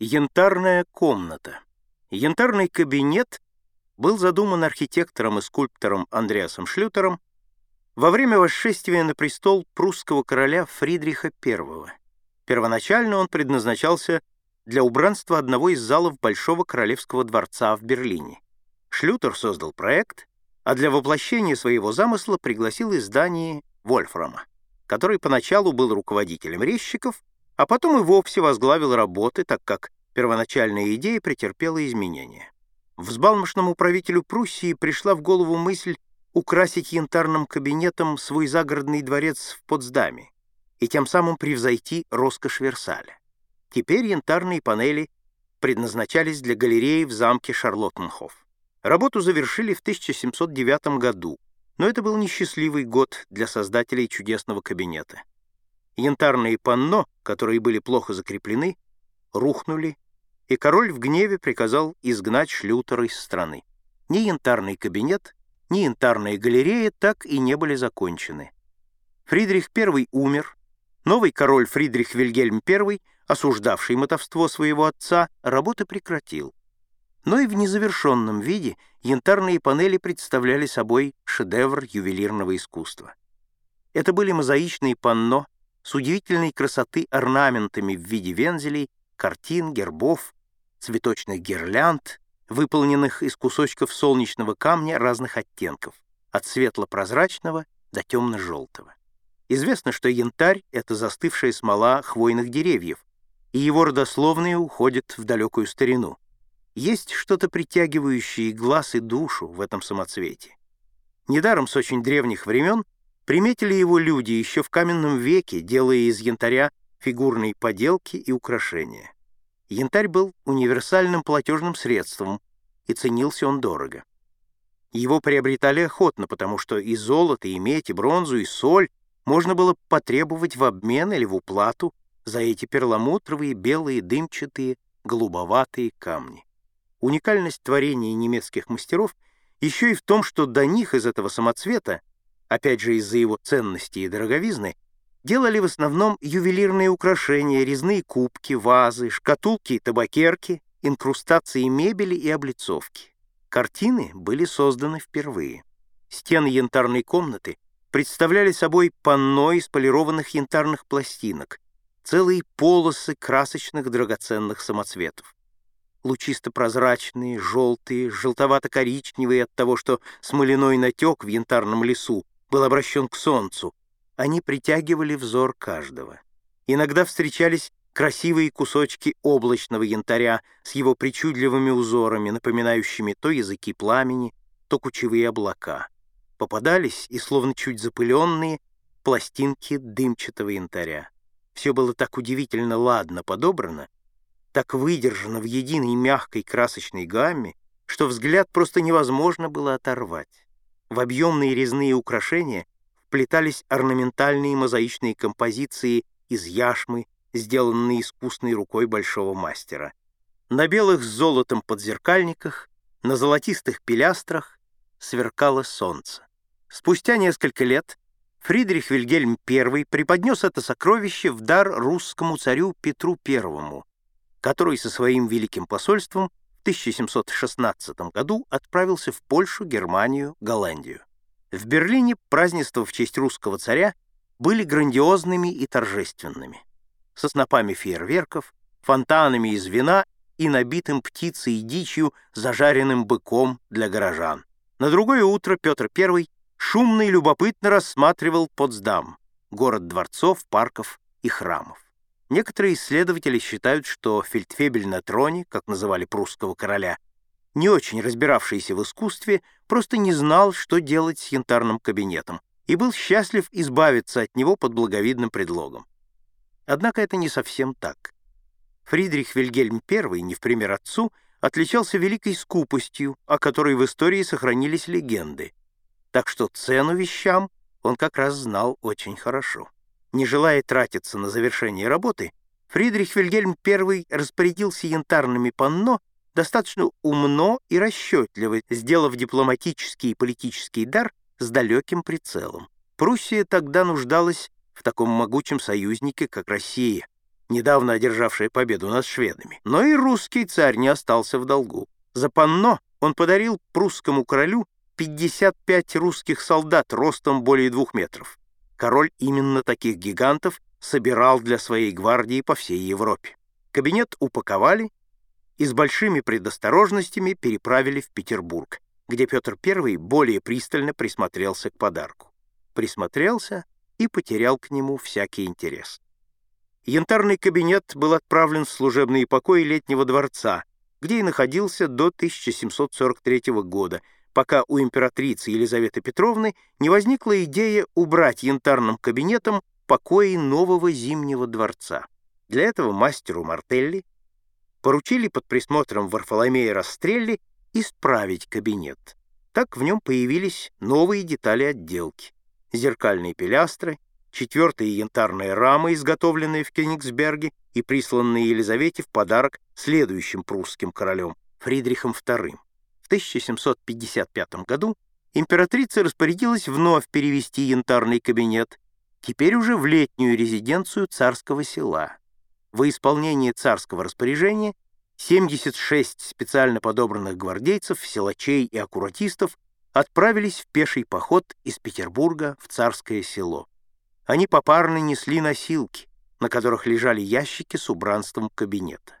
Янтарная комната. Янтарный кабинет был задуман архитектором и скульптором Андреасом Шлютером во время восшествия на престол прусского короля Фридриха I. Первоначально он предназначался для убранства одного из залов Большого королевского дворца в Берлине. Шлютер создал проект, а для воплощения своего замысла пригласил из Дании Вольфрама, который поначалу был руководителем резчиков, а потом и вовсе возглавил работы, так как первоначальная идея претерпела изменения. Взбалмошному правителю Пруссии пришла в голову мысль украсить янтарным кабинетом свой загородный дворец в Потсдаме и тем самым превзойти роскошь Версаля. Теперь янтарные панели предназначались для галереи в замке Шарлоттенхоф. Работу завершили в 1709 году, но это был несчастливый год для создателей чудесного кабинета. Янтарные панно, которые были плохо закреплены, рухнули, и король в гневе приказал изгнать Шлютера из страны. Ни янтарный кабинет, ни янтарная галерея так и не были закончены. Фридрих I умер, новый король Фридрих Вильгельм I, осуждавший мотовство своего отца, работы прекратил. Но и в незавершенном виде янтарные панели представляли собой шедевр ювелирного искусства. Это были мозаичные панно, с удивительной красоты орнаментами в виде вензелей, картин, гербов, цветочных гирлянд, выполненных из кусочков солнечного камня разных оттенков, от светло-прозрачного до темно-желтого. Известно, что янтарь — это застывшая смола хвойных деревьев, и его родословные уходят в далекую старину. Есть что-то притягивающее глаз и душу в этом самоцвете. Недаром с очень древних времен Приметили его люди еще в каменном веке, делая из янтаря фигурные поделки и украшения. Янтарь был универсальным платежным средством, и ценился он дорого. Его приобретали охотно, потому что и золото, и медь, и бронзу, и соль можно было потребовать в обмен или в уплату за эти перламутровые, белые, дымчатые, голубоватые камни. Уникальность творения немецких мастеров еще и в том, что до них из этого самоцвета опять же из-за его ценности и дороговизны, делали в основном ювелирные украшения, резные кубки, вазы, шкатулки и табакерки, инкрустации мебели и облицовки. Картины были созданы впервые. Стены янтарной комнаты представляли собой панно из полированных янтарных пластинок, целые полосы красочных драгоценных самоцветов. Лучисто-прозрачные, желтые, желтовато-коричневые от того, что смоляной натек в янтарном лесу был обращен к солнцу, они притягивали взор каждого. Иногда встречались красивые кусочки облачного янтаря с его причудливыми узорами, напоминающими то языки пламени, то кучевые облака. Попадались и словно чуть запыленные пластинки дымчатого янтаря. Все было так удивительно ладно подобрано, так выдержано в единой мягкой красочной гамме, что взгляд просто невозможно было оторвать. В объемные резные украшения вплетались орнаментальные мозаичные композиции из яшмы, сделанные искусной рукой большого мастера. На белых с золотом подзеркальниках, на золотистых пилястрах сверкало солнце. Спустя несколько лет Фридрих Вильгельм I преподнес это сокровище в дар русскому царю Петру I, который со своим великим посольством 1716 году отправился в Польшу, Германию, Голландию. В Берлине празднества в честь русского царя были грандиозными и торжественными, со снопами фейерверков, фонтанами из вина и набитым птицей и дичью зажаренным быком для горожан. На другое утро Петр I шумно и любопытно рассматривал Потсдам, город дворцов, парков и храмов. Некоторые исследователи считают, что фельдфебель на троне, как называли прусского короля, не очень разбиравшийся в искусстве, просто не знал, что делать с янтарным кабинетом, и был счастлив избавиться от него под благовидным предлогом. Однако это не совсем так. Фридрих Вильгельм I, не в пример отцу, отличался великой скупостью, о которой в истории сохранились легенды, так что цену вещам он как раз знал очень хорошо. Не желая тратиться на завершение работы, Фридрих Вильгельм I распорядился янтарными панно достаточно умно и расчетливо, сделав дипломатический и политический дар с далеким прицелом. Пруссия тогда нуждалась в таком могучем союзнике, как Россия, недавно одержавшая победу над шведами. Но и русский царь не остался в долгу. За панно он подарил прусскому королю 55 русских солдат ростом более двух метров. Король именно таких гигантов собирал для своей гвардии по всей Европе. Кабинет упаковали и с большими предосторожностями переправили в Петербург, где Петр I более пристально присмотрелся к подарку. Присмотрелся и потерял к нему всякий интерес. Янтарный кабинет был отправлен в служебные покои летнего дворца, где и находился до 1743 года, пока у императрицы Елизаветы Петровны не возникла идея убрать янтарным кабинетом покои нового Зимнего дворца. Для этого мастеру Мартелли поручили под присмотром Варфоломея Растрелли исправить кабинет. Так в нем появились новые детали отделки. Зеркальные пилястры, четвертая янтарная рама, изготовленная в Кёнигсберге и присланная Елизавете в подарок следующим прусским королем Фридрихом II. В 1755 году императрица распорядилась вновь перевести янтарный кабинет, теперь уже в летнюю резиденцию царского села. Во исполнение царского распоряжения 76 специально подобранных гвардейцев, силачей и аккуратистов отправились в пеший поход из Петербурга в царское село. Они попарно несли носилки, на которых лежали ящики с убранством кабинета.